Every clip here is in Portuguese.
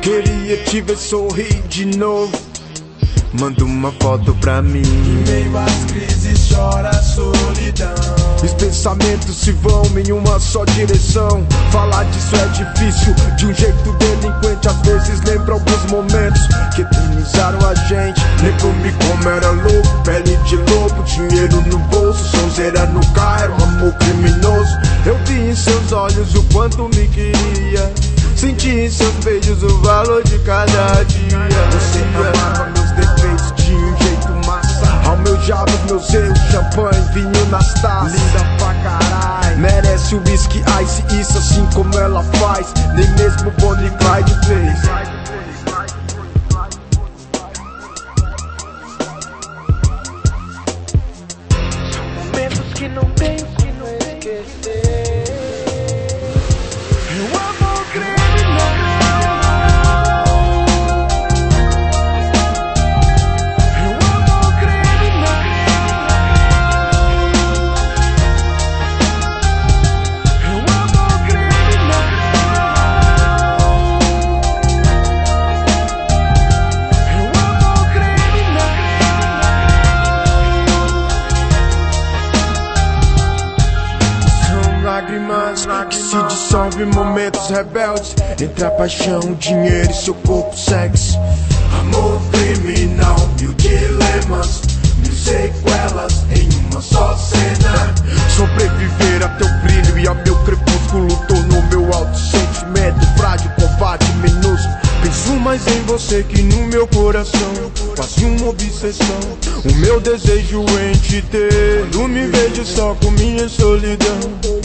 queria te ver sorrir de novo. Manda uma foto pra mim. Meio às crises chora a solidão. Os pensamentos se vão em uma só direção. Falar disso é difícil, de um jeito delinquente. Às vezes lembro alguns momentos que eternizaram a gente. Lembro-me como era louco, pele de lobo, dinheiro no bolso, sonzeira no carro, amor criminoso. Eu vi em seus olhos o quanto me queria. Senti em seus beijos o valor de cada dia. Você amava meus defeitos de um jeito massa. Almejava os meus erros, champanhe, vinho nas taças. O whisky ice, isso assim como ela faz. Nem mesmo Bonnie Clyde fez. Momentos que não tenho que se dissolvem em momentos rebeldes. Entre a paixão, o dinheiro e seu corpo sexy Amor criminal, mil dilemas Mil meu coração Quase uma obsessão. O meu desejo em te ter Quando me vejo só com minha solidão.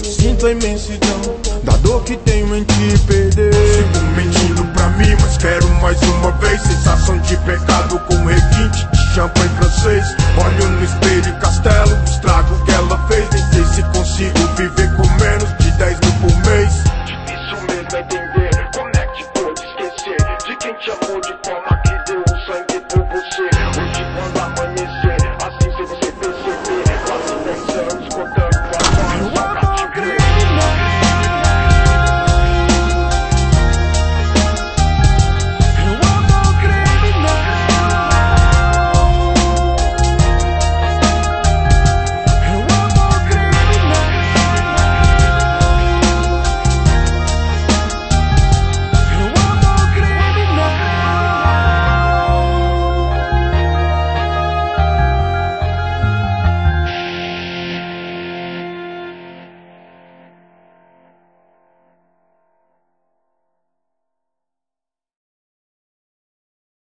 Sinto a imensidão Da dor que tenho em te perder. Sigo mentindo pra mim, mas quero mais uma